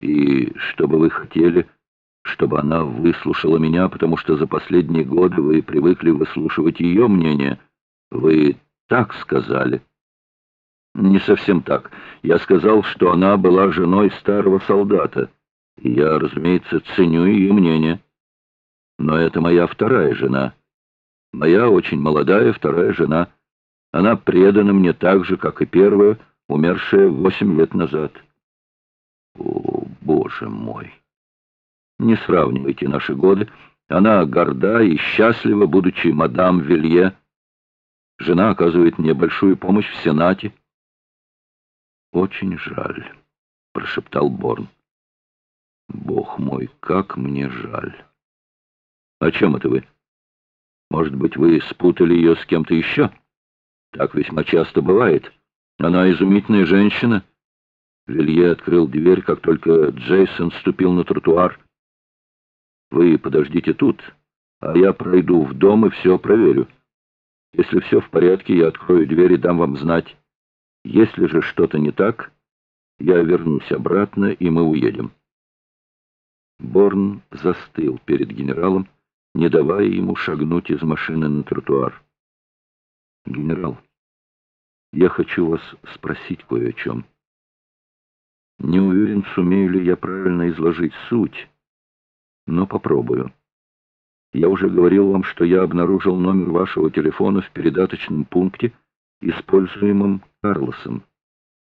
И что бы вы хотели, чтобы она выслушала меня, потому что за последние годы вы привыкли выслушивать ее мнение. Вы так сказали. Не совсем так. Я сказал, что она была женой старого солдата. Я, разумеется, ценю ее мнение. Но это моя вторая жена. Моя очень молодая вторая жена. Она предана мне так же, как и первая, умершая восемь лет назад. О, боже мой! Не сравнивайте наши годы. Она горда и счастлива, будучи мадам Вилье. Жена оказывает мне большую помощь в Сенате. «Очень жаль», — прошептал Борн. «Бог мой, как мне жаль!» «О чем это вы? Может быть, вы спутали ее с кем-то еще? Так весьма часто бывает. Она изумительная женщина». Вилье открыл дверь, как только Джейсон ступил на тротуар. «Вы подождите тут, а я пройду в дом и все проверю. Если все в порядке, я открою дверь и дам вам знать». Если же что-то не так, я вернусь обратно, и мы уедем. Борн застыл перед генералом, не давая ему шагнуть из машины на тротуар. «Генерал, я хочу вас спросить кое о чем. Не уверен, сумею ли я правильно изложить суть, но попробую. Я уже говорил вам, что я обнаружил номер вашего телефона в передаточном пункте, используемом Карлосом,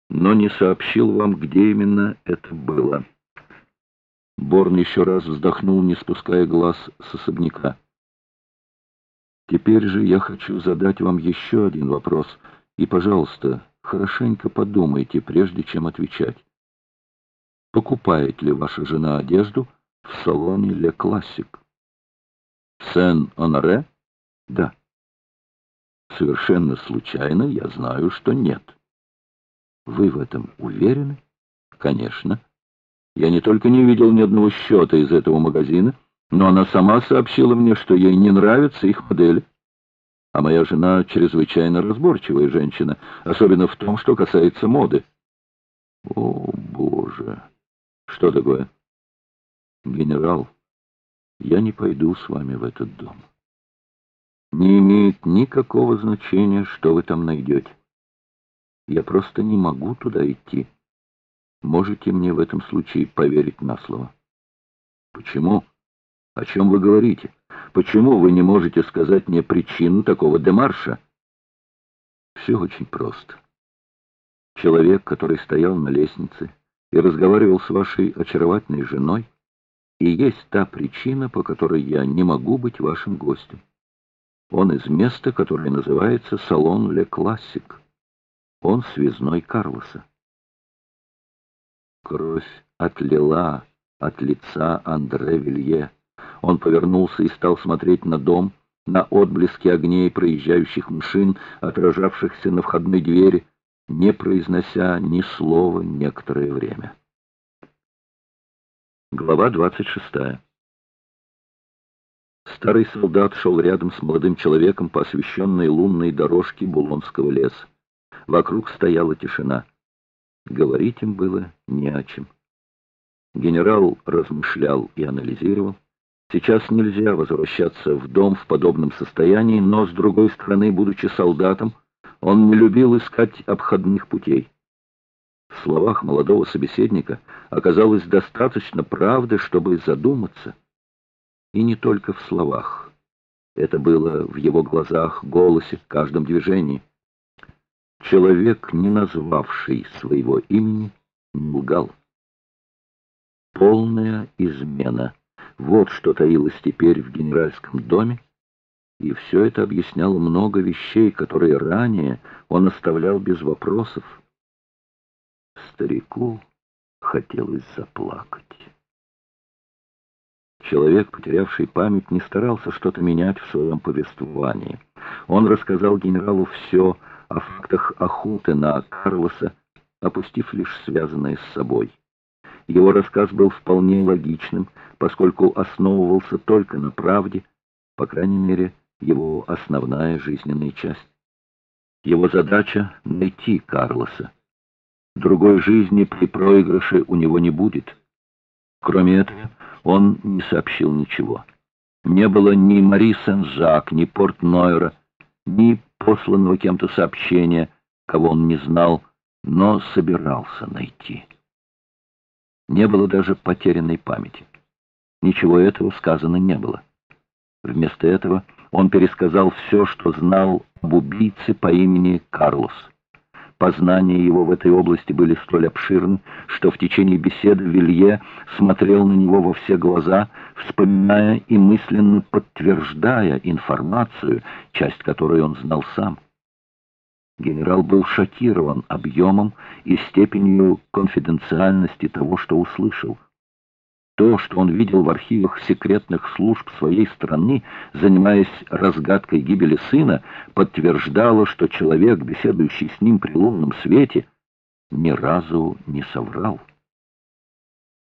но не сообщил вам, где именно это было. Борн еще раз вздохнул, не спуская глаз с особняка. Теперь же я хочу задать вам еще один вопрос, и, пожалуйста, хорошенько подумайте, прежде чем отвечать. Покупает ли ваша жена одежду в салоне «Ле Классик»? Сен-Оноре? Да. Совершенно случайно я знаю, что нет. Вы в этом уверены? Конечно. Я не только не видел ни одного счета из этого магазина, но она сама сообщила мне, что ей не нравятся их модели. А моя жена чрезвычайно разборчивая женщина, особенно в том, что касается моды. О, Боже! Что такое? Генерал, я не пойду с вами в этот дом. Не имеет никакого значения, что вы там найдете. Я просто не могу туда идти. Можете мне в этом случае поверить на слово? Почему? О чем вы говорите? Почему вы не можете сказать мне причину такого демарша? Все очень просто. Человек, который стоял на лестнице и разговаривал с вашей очаровательной женой, и есть та причина, по которой я не могу быть вашим гостем. Он из места, которое называется «Салон Ле Классик». Он связной Карлоса. Кровь отлила от лица Андре Вилье. Он повернулся и стал смотреть на дом, на отблески огней проезжающих машин, отражавшихся на входной двери, не произнося ни слова некоторое время. Глава двадцать шестая. Старый солдат шел рядом с молодым человеком по освещенной лунной дорожке Булонского леса. Вокруг стояла тишина. Говорить им было не о чем. Генерал размышлял и анализировал. Сейчас нельзя возвращаться в дом в подобном состоянии, но, с другой стороны, будучи солдатом, он не любил искать обходных путей. В словах молодого собеседника оказалось достаточно правды, чтобы задуматься. И не только в словах. Это было в его глазах, голосе, каждом движении. Человек, не назвавший своего имени, лгал. Полная измена. Вот что таилось теперь в генеральском доме, и все это объясняло много вещей, которые ранее он оставлял без вопросов. Старику хотелось заплакать. Человек, потерявший память, не старался что-то менять в своем повествовании. Он рассказал генералу все о фактах охоты на Карлоса, опустив лишь связанное с собой. Его рассказ был вполне логичным, поскольку основывался только на правде, по крайней мере, его основная жизненная часть. Его задача — найти Карлоса. Другой жизни при проигрыше у него не будет — Кроме этого, он не сообщил ничего. Не было ни Мари Сен-Жак, ни Порт-Нойра, ни посланного кем-то сообщения, кого он не знал, но собирался найти. Не было даже потерянной памяти. Ничего этого сказано не было. Вместо этого он пересказал все, что знал об убийце по имени Карлос. Познания его в этой области были столь обширны, что в течение беседы Вилье смотрел на него во все глаза, вспоминая и мысленно подтверждая информацию, часть которой он знал сам. Генерал был шокирован объемом и степенью конфиденциальности того, что услышал. То, что он видел в архивах секретных служб своей страны, занимаясь разгадкой гибели сына, подтверждало, что человек, беседующий с ним при лунном свете, ни разу не соврал.